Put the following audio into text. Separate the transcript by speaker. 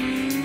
Speaker 1: Mm.